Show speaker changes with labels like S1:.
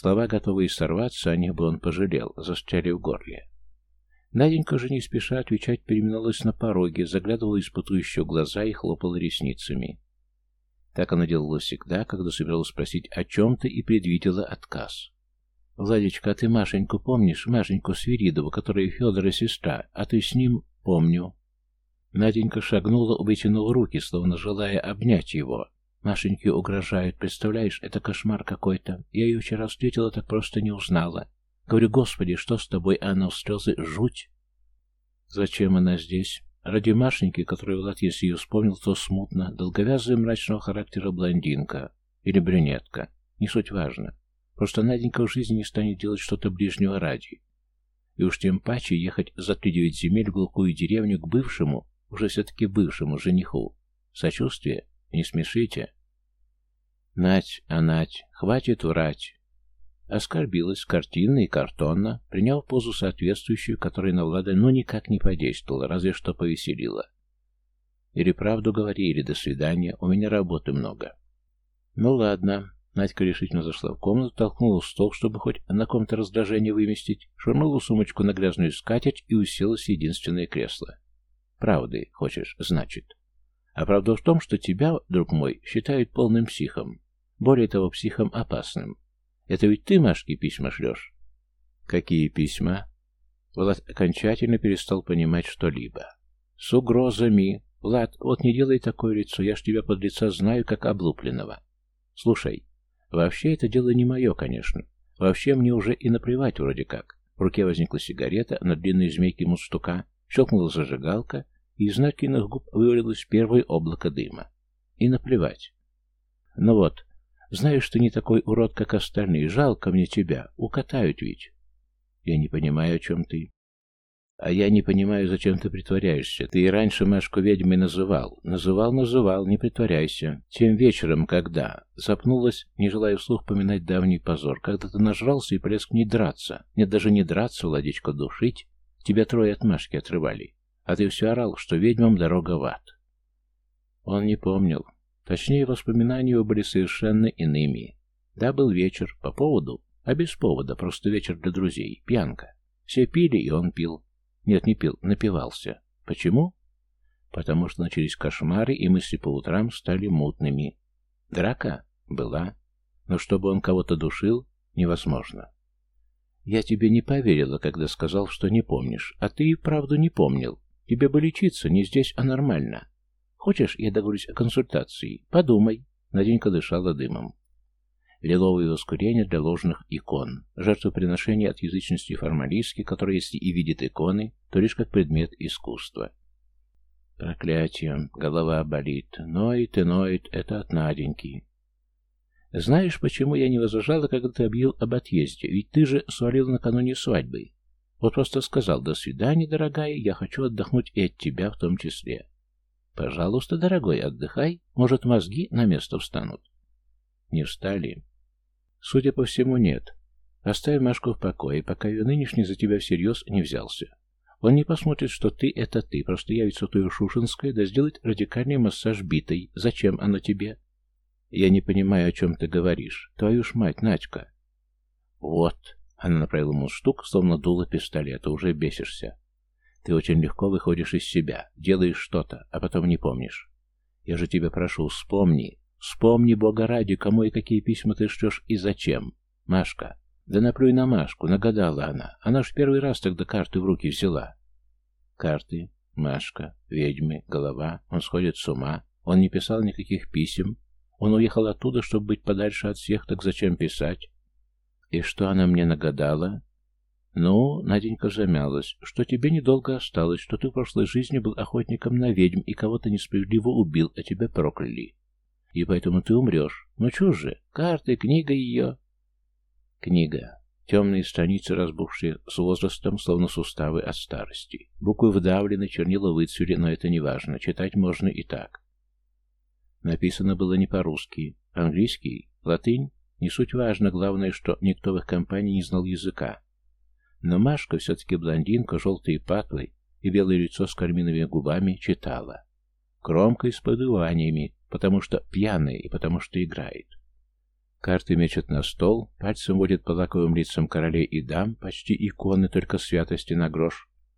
S1: Слова, готовые сорваться, о них бы он пожалел, застряли в горле. Наденька же не спеша отвечать переминалась на пороге, заглядывала из путающего глаза и хлопала ресницами. Так она делала всегда, когда собиралась спросить о чем-то и предвидела отказ. «Владечка, а ты Машеньку помнишь? Машеньку Свиридову, которая Федора сестра, а ты с ним...» «Помню». Наденька шагнула, вытянула руки, словно желая обнять его. Машеньке угрожают, представляешь, это кошмар какой-то. Я ее вчера встретила, так просто не узнала. Говорю, господи, что с тобой? А она в слезы жуть. Зачем она здесь? Ради Машеньки, которую Влад, если ее вспомнил, то смутно, долговязая мрачного характера блондинка или брюнетка. Не суть важно. Просто Наденька в жизни не станет делать что-то ближнего ради. И уж тем паче ехать за три девять земель в глухую деревню к бывшему, уже все-таки бывшему жениху. Сочувствие? Не смешите. Нать, а Нать, хватит врать. Оскорбилась картинно и картонно, приняв позу соответствующую, которая на Влада ну никак не подействовала, разве что повеселила. Или правду говори, или до свидания, у меня работы много. Ну ладно. Надька решительно зашла в комнату, толкнула стол, чтобы хоть на ком-то раздражение выместить, швырнула сумочку на грязную скатерть и уселась в единственное кресло. Правды хочешь, значит. А правда в том, что тебя, друг мой, считают полным психом. Более того, психом опасным. Это ведь ты Машке письма шлешь? Какие письма? Влад окончательно перестал понимать что-либо. С угрозами. Влад, вот не делай такое лицо, я ж тебя под лица знаю, как облупленного. Слушай, вообще это дело не мое, конечно. Вообще мне уже и наплевать вроде как. В руке возникла сигарета, на длинной змейке мундштука, щелкнула зажигалка, и из Надькиных губ вывалилось первое облако дыма. И наплевать. Ну вот, Знаю, что не такой урод, как остальные. Жалко мне тебя. Укатают ведь. Я не понимаю, о чем ты. А я не понимаю, зачем ты притворяешься. Ты и раньше Машку ведьмой называл. Называл, называл, не притворяйся. Тем вечером, когда... Запнулась, не желая вслух поминать давний позор. Когда ты нажрался и полез к ней драться. Нет, даже не драться, Владичка, душить. Тебя трое от Машки отрывали. А ты все орал, что ведьмам дорога в ад. Он не помнил. Точнее, воспоминания его были совершенно иными. Да, был вечер, по поводу, а без повода, просто вечер для друзей, пьянка. Все пили, и он пил. Нет, не пил, напивался. Почему? Потому что начались кошмары, и мысли по утрам стали мутными. Драка? Была. Но чтобы он кого-то душил, невозможно. Я тебе не поверила, когда сказал, что не помнишь, а ты и вправду не помнил. Тебе бы лечиться не здесь, а нормально. Хочешь, я договорюсь о консультации? Подумай. Наденька дышала дымом. Лиловые воскурения для ложных икон. Жертвоприношение от язычности формалистки, которые, если и видит иконы, то лишь как предмет искусства. Проклятие. Голова болит. Ноет и ноет. Это от Наденьки. Знаешь, почему я не возражала, когда ты объявил об отъезде? Ведь ты же свалил накануне свадьбы. Вот просто сказал «до свидания, дорогая, я хочу отдохнуть и от тебя в том числе». Пожалуйста, дорогой, отдыхай. Может, мозги на место встанут. Не встали. Судя по всему, нет. Оставь Машку в покое, пока ее нынешний за тебя всерьез не взялся. Он не посмотрит, что ты — это ты, просто явится твою Шушинское, да сделать радикальный массаж битой. Зачем оно тебе? Я не понимаю, о чем ты говоришь. Твою ж мать, Надька. Вот. Она направила ему штук, словно дуло пистолета. Уже бесишься. Ты очень легко выходишь из себя, делаешь что-то, а потом не помнишь. Я же тебя прошу, вспомни. Вспомни, Бога ради, кому и какие письма ты шлешь и зачем. Машка. Да наплюй на Машку, нагадала она. Она ж первый раз тогда карты в руки взяла. Карты, Машка, ведьмы, голова. Он сходит с ума. Он не писал никаких писем. Он уехал оттуда, чтобы быть подальше от всех, так зачем писать? И что она мне нагадала? «Ну, Наденька замялась, что тебе недолго осталось, что ты в прошлой жизни был охотником на ведьм и кого-то несправедливо убил, а тебя прокляли. И поэтому ты умрешь. Ну чё же, карты, книга ее...» Книга. Темные страницы, разбухшие с возрастом, словно суставы от старости. Буквы вдавлены, чернила выцвели, но это не важно, читать можно и так. Написано было не по-русски. Английский? Латынь? Не суть важно, главное, что никто в их компании не знал языка. Но Машка, все-таки блондинка, желтые патлы и белое лицо с карминовыми губами, читала. Громко и с подуваниями, потому что пьяная и потому что играет. Карты мечет на стол, пальцем водит по лаковым лицам королей и дам, почти иконы, только святости на грош.